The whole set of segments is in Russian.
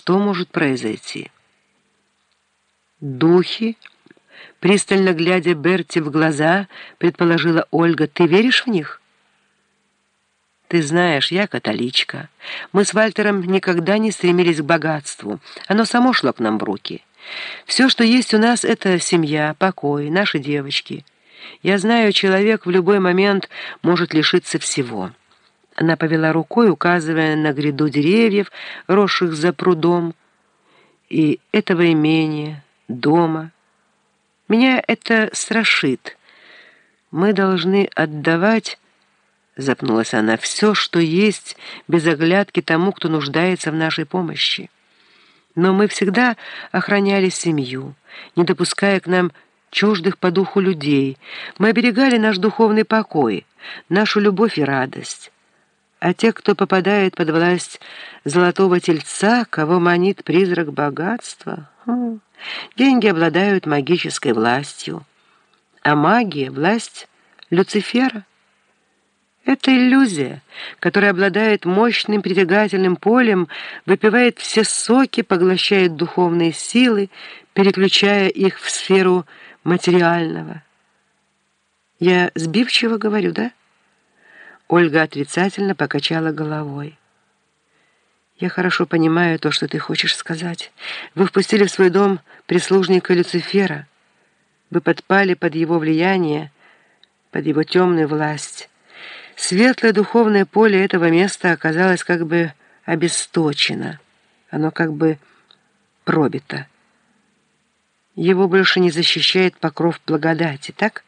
что может произойти. «Духи?» Пристально глядя Берти в глаза, предположила Ольга, «ты веришь в них?» «Ты знаешь, я католичка. Мы с Вальтером никогда не стремились к богатству. Оно само шло к нам в руки. Все, что есть у нас, это семья, покой, наши девочки. Я знаю, человек в любой момент может лишиться всего». Она повела рукой, указывая на гряду деревьев, росших за прудом, и этого имения, дома. Меня это страшит. Мы должны отдавать, запнулась она, все, что есть, без оглядки тому, кто нуждается в нашей помощи. Но мы всегда охраняли семью, не допуская к нам чуждых по духу людей. Мы оберегали наш духовный покой, нашу любовь и радость. А те, кто попадает под власть золотого тельца, кого манит призрак богатства, хм, деньги обладают магической властью. А магия — власть Люцифера. Это иллюзия, которая обладает мощным притягательным полем, выпивает все соки, поглощает духовные силы, переключая их в сферу материального. Я сбивчиво говорю, да? Ольга отрицательно покачала головой. «Я хорошо понимаю то, что ты хочешь сказать. Вы впустили в свой дом прислужника Люцифера. Вы подпали под его влияние, под его темную власть. Светлое духовное поле этого места оказалось как бы обесточено. Оно как бы пробито. Его больше не защищает покров благодати, так?»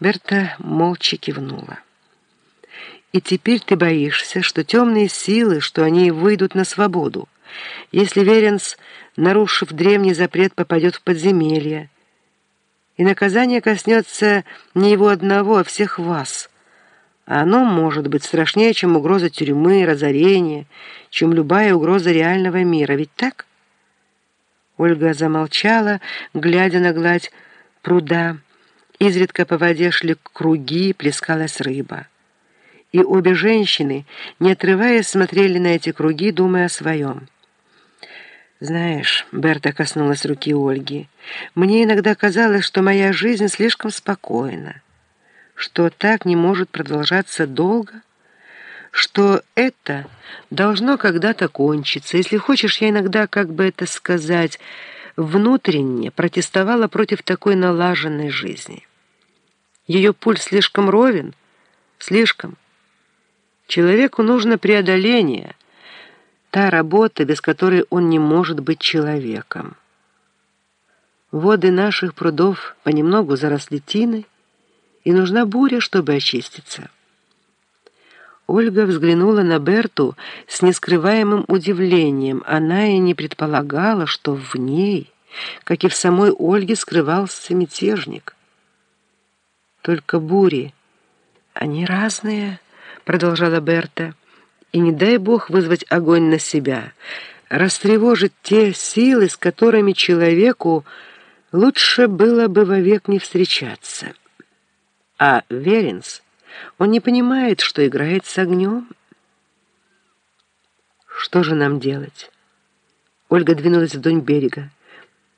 Берта молча кивнула. И теперь ты боишься, что темные силы, что они выйдут на свободу. Если Веренс, нарушив древний запрет, попадет в подземелье, и наказание коснется не его одного, а всех вас. А оно может быть страшнее, чем угроза тюрьмы, разорения, чем любая угроза реального мира. Ведь так? Ольга замолчала, глядя на гладь пруда. Изредка по воде шли круги, плескалась рыба и обе женщины, не отрываясь, смотрели на эти круги, думая о своем. «Знаешь», — Берта коснулась руки Ольги, «мне иногда казалось, что моя жизнь слишком спокойна, что так не может продолжаться долго, что это должно когда-то кончиться. Если хочешь, я иногда, как бы это сказать, внутренне протестовала против такой налаженной жизни. Ее пульс слишком ровен, слишком. Человеку нужно преодоление, та работа, без которой он не может быть человеком. Воды наших прудов понемногу заросли тиной, и нужна буря, чтобы очиститься. Ольга взглянула на Берту с нескрываемым удивлением. Она и не предполагала, что в ней, как и в самой Ольге, скрывался мятежник. Только бури, они разные, продолжала Берта, и не дай Бог вызвать огонь на себя, растревожить те силы, с которыми человеку лучше было бы вовек не встречаться. А Веренс, он не понимает, что играет с огнем. Что же нам делать? Ольга двинулась вдоль берега.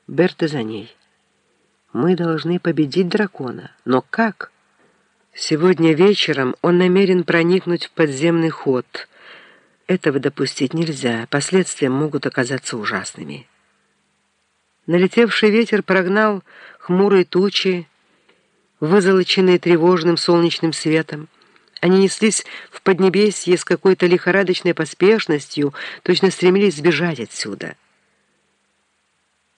Берта за ней. Мы должны победить дракона. Но как? Сегодня вечером он намерен проникнуть в подземный ход. Этого допустить нельзя, последствия могут оказаться ужасными. Налетевший ветер прогнал хмурые тучи, вызолоченные тревожным солнечным светом. Они неслись в Поднебесье с какой-то лихорадочной поспешностью, точно стремились сбежать отсюда.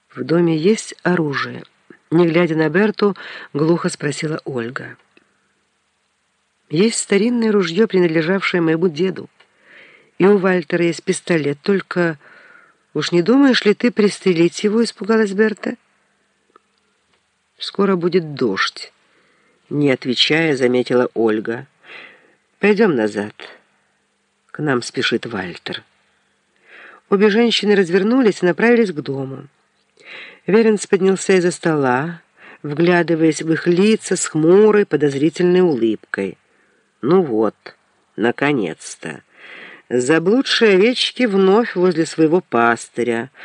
«В доме есть оружие?» Не глядя на Берту, глухо спросила Ольга. Есть старинное ружье, принадлежавшее моему деду. И у Вальтера есть пистолет, только... Уж не думаешь ли ты пристрелить его, испугалась Берта? Скоро будет дождь. Не отвечая, заметила Ольга. Пойдем назад. К нам спешит Вальтер. Обе женщины развернулись и направились к дому. Веренс поднялся из-за стола, вглядываясь в их лица с хмурой, подозрительной улыбкой. Ну вот, наконец-то. Заблудшие овечки вновь возле своего пастыря.